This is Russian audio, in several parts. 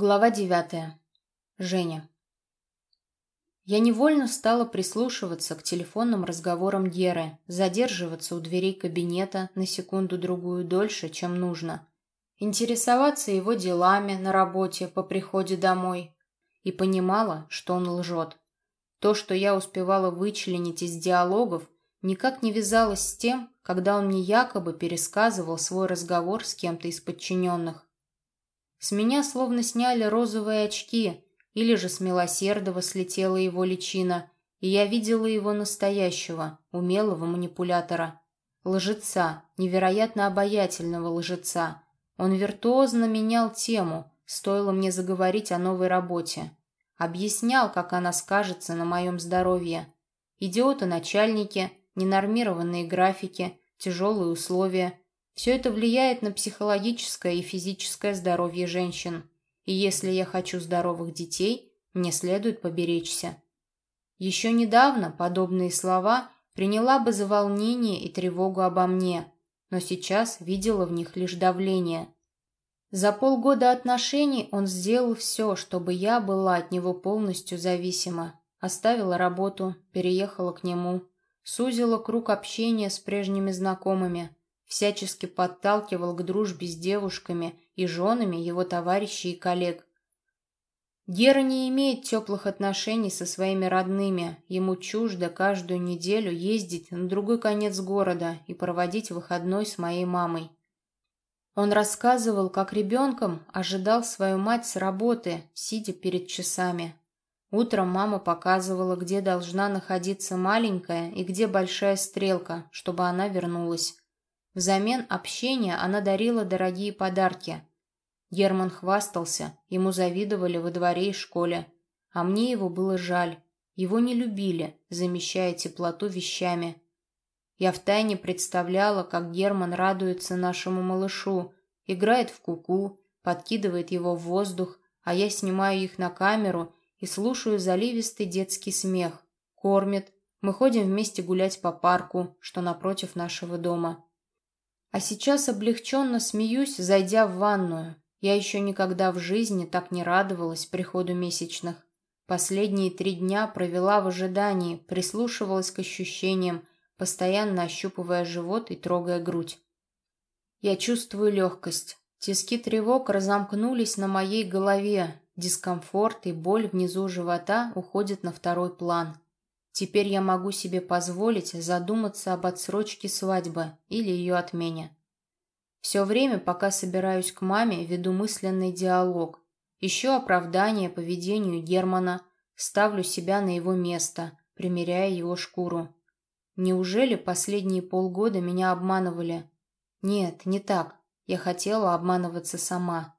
Глава девятая. Женя. Я невольно стала прислушиваться к телефонным разговорам Геры, задерживаться у дверей кабинета на секунду-другую дольше, чем нужно, интересоваться его делами на работе по приходе домой. И понимала, что он лжет. То, что я успевала вычленить из диалогов, никак не вязалось с тем, когда он мне якобы пересказывал свой разговор с кем-то из подчиненных. С меня словно сняли розовые очки, или же с милосердного слетела его личина, и я видела его настоящего, умелого манипулятора. Лжеца, невероятно обаятельного лжеца. Он виртуозно менял тему, стоило мне заговорить о новой работе. Объяснял, как она скажется на моем здоровье. Идиоты-начальники, ненормированные графики, тяжелые условия, все это влияет на психологическое и физическое здоровье женщин. И если я хочу здоровых детей, мне следует поберечься. Еще недавно подобные слова приняла бы за волнение и тревогу обо мне, но сейчас видела в них лишь давление. За полгода отношений он сделал все, чтобы я была от него полностью зависима. Оставила работу, переехала к нему, сузила круг общения с прежними знакомыми – всячески подталкивал к дружбе с девушками и женами его товарищей и коллег. Гера не имеет теплых отношений со своими родными, ему чуждо каждую неделю ездить на другой конец города и проводить выходной с моей мамой. Он рассказывал, как ребенком ожидал свою мать с работы, сидя перед часами. Утром мама показывала, где должна находиться маленькая и где большая стрелка, чтобы она вернулась. Взамен общения она дарила дорогие подарки. Герман хвастался, ему завидовали во дворе и школе. А мне его было жаль. Его не любили, замещая теплоту вещами. Я втайне представляла, как Герман радуется нашему малышу, играет в куку, -ку, подкидывает его в воздух, а я снимаю их на камеру и слушаю заливистый детский смех. Кормит. Мы ходим вместе гулять по парку, что напротив нашего дома. А сейчас облегченно смеюсь, зайдя в ванную. Я еще никогда в жизни так не радовалась приходу месячных. Последние три дня провела в ожидании, прислушивалась к ощущениям, постоянно ощупывая живот и трогая грудь. Я чувствую легкость. Тиски тревог разомкнулись на моей голове. Дискомфорт и боль внизу живота уходят на второй план. Теперь я могу себе позволить задуматься об отсрочке свадьбы или ее отмене. Все время, пока собираюсь к маме, веду мысленный диалог. Ищу оправдание поведению Германа, ставлю себя на его место, примеряя его шкуру. Неужели последние полгода меня обманывали? Нет, не так. Я хотела обманываться сама.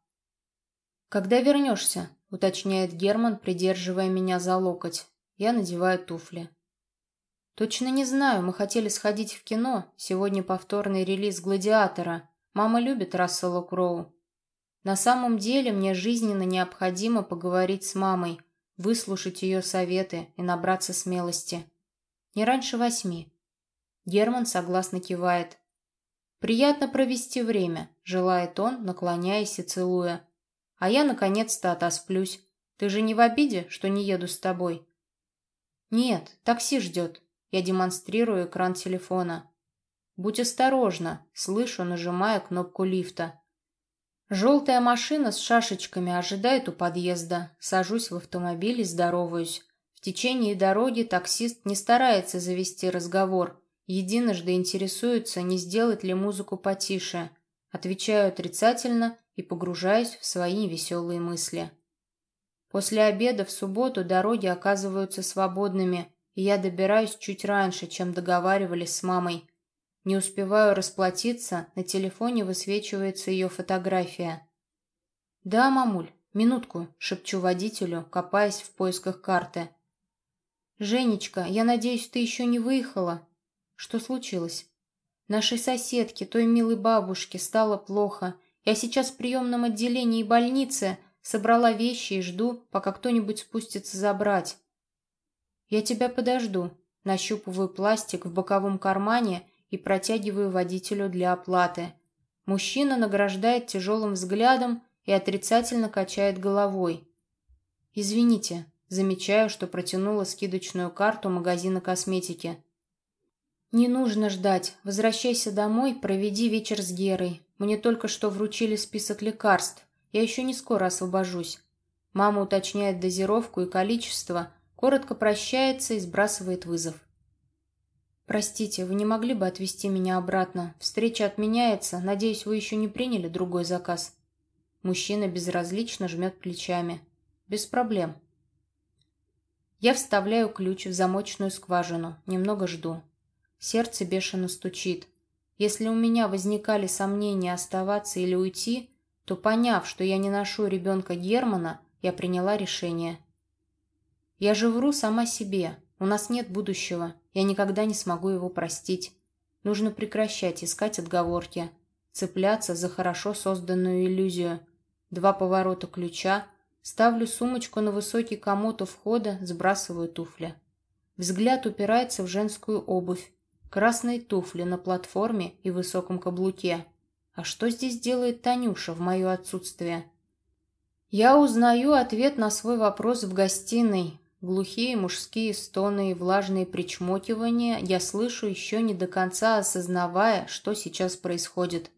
«Когда вернешься?» — уточняет Герман, придерживая меня за локоть. Я надеваю туфли. Точно не знаю, мы хотели сходить в кино. Сегодня повторный релиз «Гладиатора». Мама любит Рассела Кроу. На самом деле мне жизненно необходимо поговорить с мамой, выслушать ее советы и набраться смелости. Не раньше восьми. Герман согласно кивает. «Приятно провести время», — желает он, наклоняясь и целуя. «А я наконец-то отосплюсь. Ты же не в обиде, что не еду с тобой?» «Нет, такси ждет». Я демонстрирую экран телефона. «Будь осторожна», — слышу, нажимая кнопку лифта. Желтая машина с шашечками ожидает у подъезда. Сажусь в автомобиль и здороваюсь. В течение дороги таксист не старается завести разговор. Единожды интересуется, не сделать ли музыку потише. Отвечаю отрицательно и погружаюсь в свои веселые мысли. После обеда в субботу дороги оказываются свободными, и я добираюсь чуть раньше, чем договаривались с мамой. Не успеваю расплатиться, на телефоне высвечивается ее фотография. «Да, мамуль, минутку», — шепчу водителю, копаясь в поисках карты. «Женечка, я надеюсь, ты еще не выехала?» «Что случилось?» «Нашей соседке, той милой бабушке, стало плохо. Я сейчас в приемном отделении больницы, Собрала вещи и жду, пока кто-нибудь спустится забрать. Я тебя подожду. Нащупываю пластик в боковом кармане и протягиваю водителю для оплаты. Мужчина награждает тяжелым взглядом и отрицательно качает головой. «Извините», замечаю, что протянула скидочную карту магазина косметики. «Не нужно ждать. Возвращайся домой, проведи вечер с Герой. Мне только что вручили список лекарств. Я еще не скоро освобожусь». Мама уточняет дозировку и количество, коротко прощается и сбрасывает вызов. «Простите, вы не могли бы отвезти меня обратно? Встреча отменяется. Надеюсь, вы еще не приняли другой заказ?» Мужчина безразлично жмет плечами. «Без проблем». Я вставляю ключ в замочную скважину, немного жду. Сердце бешено стучит. Если у меня возникали сомнения оставаться или уйти, то, поняв, что я не ношу ребенка Германа, я приняла решение. Я же вру сама себе. У нас нет будущего. Я никогда не смогу его простить. Нужно прекращать искать отговорки, цепляться за хорошо созданную иллюзию. Два поворота ключа, ставлю сумочку на высокий комод у входа, сбрасываю туфли. Взгляд упирается в женскую обувь. Красные туфли на платформе и высоком каблуке. А что здесь делает Танюша в мое отсутствие? Я узнаю ответ на свой вопрос в гостиной. Глухие мужские стоны и влажные причмокивания я слышу еще не до конца осознавая, что сейчас происходит.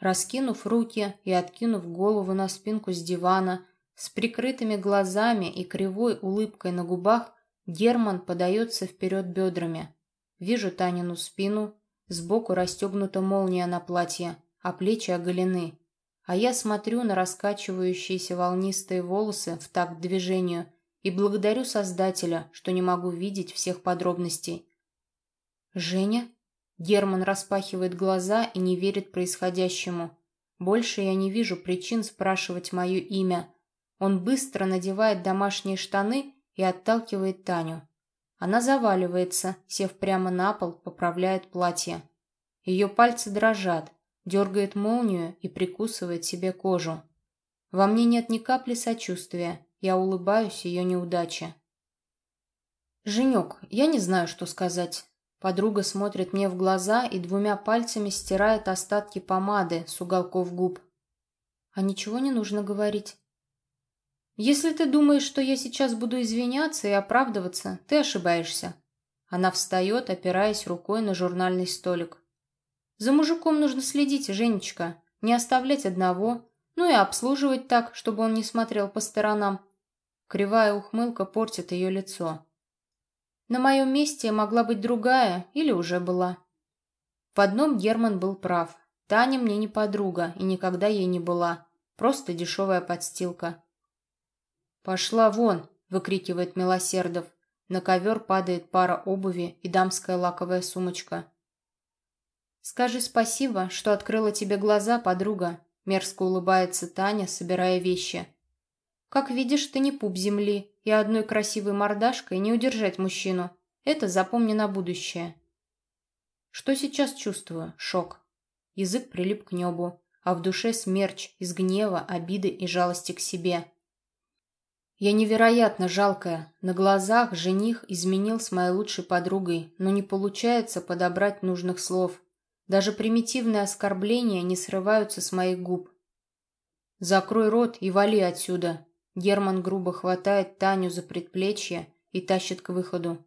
Раскинув руки и откинув голову на спинку с дивана, с прикрытыми глазами и кривой улыбкой на губах, Герман подается вперед бедрами. Вижу Танину спину, сбоку расстегнута молния на платье, а плечи оголены. А я смотрю на раскачивающиеся волнистые волосы в такт движению и благодарю Создателя, что не могу видеть всех подробностей. «Женя?» Герман распахивает глаза и не верит происходящему. Больше я не вижу причин спрашивать мое имя. Он быстро надевает домашние штаны и отталкивает Таню. Она заваливается, сев прямо на пол, поправляет платье. Ее пальцы дрожат, дергает молнию и прикусывает себе кожу. Во мне нет ни капли сочувствия, я улыбаюсь ее неудаче. «Женек, я не знаю, что сказать». Подруга смотрит мне в глаза и двумя пальцами стирает остатки помады с уголков губ. «А ничего не нужно говорить». «Если ты думаешь, что я сейчас буду извиняться и оправдываться, ты ошибаешься». Она встает, опираясь рукой на журнальный столик. «За мужиком нужно следить, Женечка, не оставлять одного, ну и обслуживать так, чтобы он не смотрел по сторонам». Кривая ухмылка портит ее лицо. «На моем месте могла быть другая или уже была». В одном Герман был прав. Таня мне не подруга и никогда ей не была. Просто дешевая подстилка. «Пошла вон!» — выкрикивает Милосердов. На ковер падает пара обуви и дамская лаковая сумочка. «Скажи спасибо, что открыла тебе глаза, подруга», — мерзко улыбается Таня, собирая вещи. «Как видишь, ты не пуп земли, и одной красивой мордашкой не удержать мужчину. Это запомни на будущее». Что сейчас чувствую? Шок. Язык прилип к небу, а в душе смерч из гнева, обиды и жалости к себе. Я невероятно жалкая. На глазах жених изменил с моей лучшей подругой, но не получается подобрать нужных слов. Даже примитивные оскорбления не срываются с моих губ. «Закрой рот и вали отсюда!» Герман грубо хватает Таню за предплечье и тащит к выходу.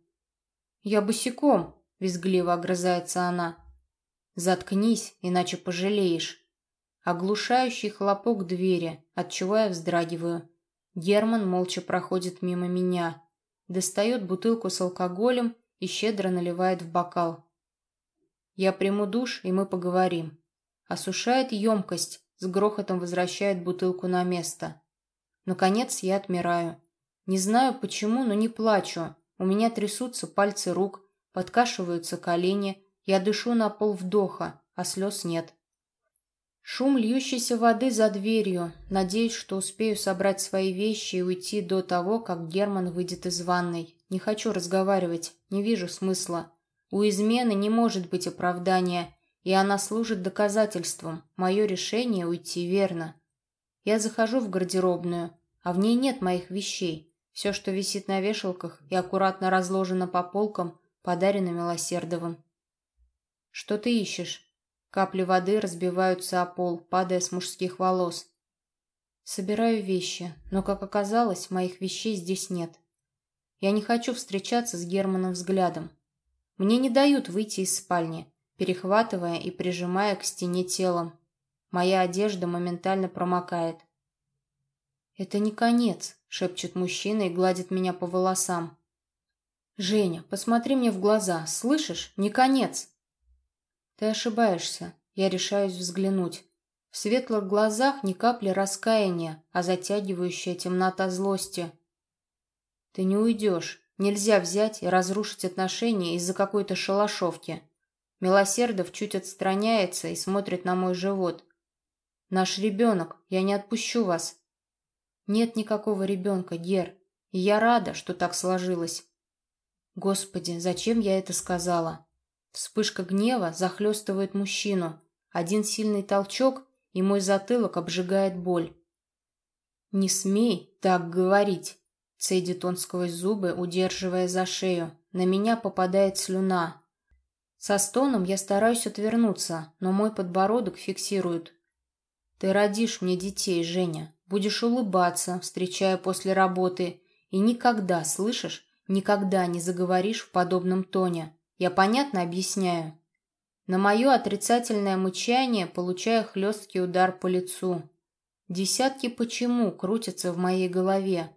«Я босиком!» — визгливо огрызается она. «Заткнись, иначе пожалеешь!» Оглушающий хлопок двери, от чего я вздрагиваю. Герман молча проходит мимо меня, достает бутылку с алкоголем и щедро наливает в бокал. Я приму душ, и мы поговорим. Осушает емкость, с грохотом возвращает бутылку на место. Наконец я отмираю. Не знаю почему, но не плачу. У меня трясутся пальцы рук, подкашиваются колени, я дышу на пол вдоха, а слез нет. Шум льющейся воды за дверью. Надеюсь, что успею собрать свои вещи и уйти до того, как Герман выйдет из ванной. Не хочу разговаривать, не вижу смысла. У измены не может быть оправдания, и она служит доказательством. Мое решение уйти верно. Я захожу в гардеробную, а в ней нет моих вещей. Все, что висит на вешалках и аккуратно разложено по полкам, подарено Милосердовым. «Что ты ищешь?» Капли воды разбиваются о пол, падая с мужских волос. Собираю вещи, но, как оказалось, моих вещей здесь нет. Я не хочу встречаться с Германом взглядом. Мне не дают выйти из спальни, перехватывая и прижимая к стене телом. Моя одежда моментально промокает. «Это не конец», — шепчет мужчина и гладит меня по волосам. «Женя, посмотри мне в глаза, слышишь? Не конец!» «Ты ошибаешься. Я решаюсь взглянуть. В светлых глазах ни капли раскаяния, а затягивающая темнота злости. Ты не уйдешь. Нельзя взять и разрушить отношения из-за какой-то шалашовки. Милосердов чуть отстраняется и смотрит на мой живот. Наш ребенок, я не отпущу вас. Нет никакого ребенка, Гер, и я рада, что так сложилось. Господи, зачем я это сказала? Вспышка гнева захлестывает мужчину. Один сильный толчок, и мой затылок обжигает боль. «Не смей так говорить!» Цедит он сквозь зубы, удерживая за шею. На меня попадает слюна. Со стоном я стараюсь отвернуться, но мой подбородок фиксирует. «Ты родишь мне детей, Женя. Будешь улыбаться, встречая после работы. И никогда, слышишь, никогда не заговоришь в подобном тоне. Я понятно объясняю?» На мое отрицательное мычание получаю хлесткий удар по лицу. Десятки «почему» крутятся в моей голове.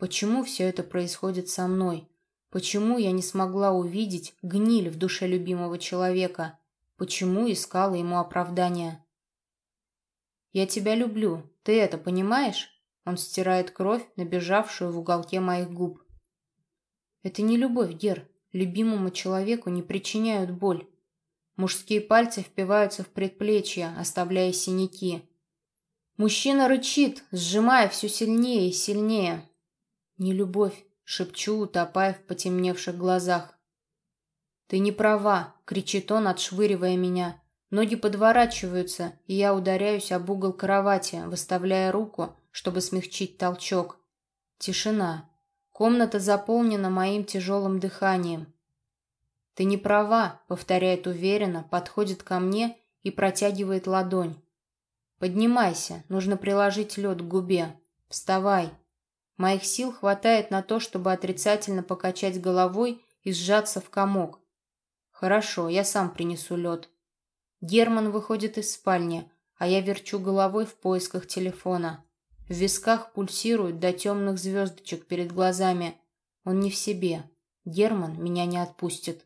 Почему все это происходит со мной? Почему я не смогла увидеть гниль в душе любимого человека? Почему искала ему оправдания? «Я тебя люблю. Ты это понимаешь?» Он стирает кровь, набежавшую в уголке моих губ. «Это не любовь, Гер. Любимому человеку не причиняют боль. Мужские пальцы впиваются в предплечья, оставляя синяки. Мужчина рычит, сжимая все сильнее и сильнее. «Не любовь», — шепчу, утопая в потемневших глазах. «Ты не права», — кричит он, отшвыривая меня. Ноги подворачиваются, и я ударяюсь об угол кровати, выставляя руку, чтобы смягчить толчок. Тишина. Комната заполнена моим тяжелым дыханием. «Ты не права», — повторяет уверенно, подходит ко мне и протягивает ладонь. «Поднимайся, нужно приложить лед к губе. Вставай». Моих сил хватает на то, чтобы отрицательно покачать головой и сжаться в комок. Хорошо, я сам принесу лед. Герман выходит из спальни, а я верчу головой в поисках телефона. В висках пульсирует до темных звездочек перед глазами. Он не в себе. Герман меня не отпустит.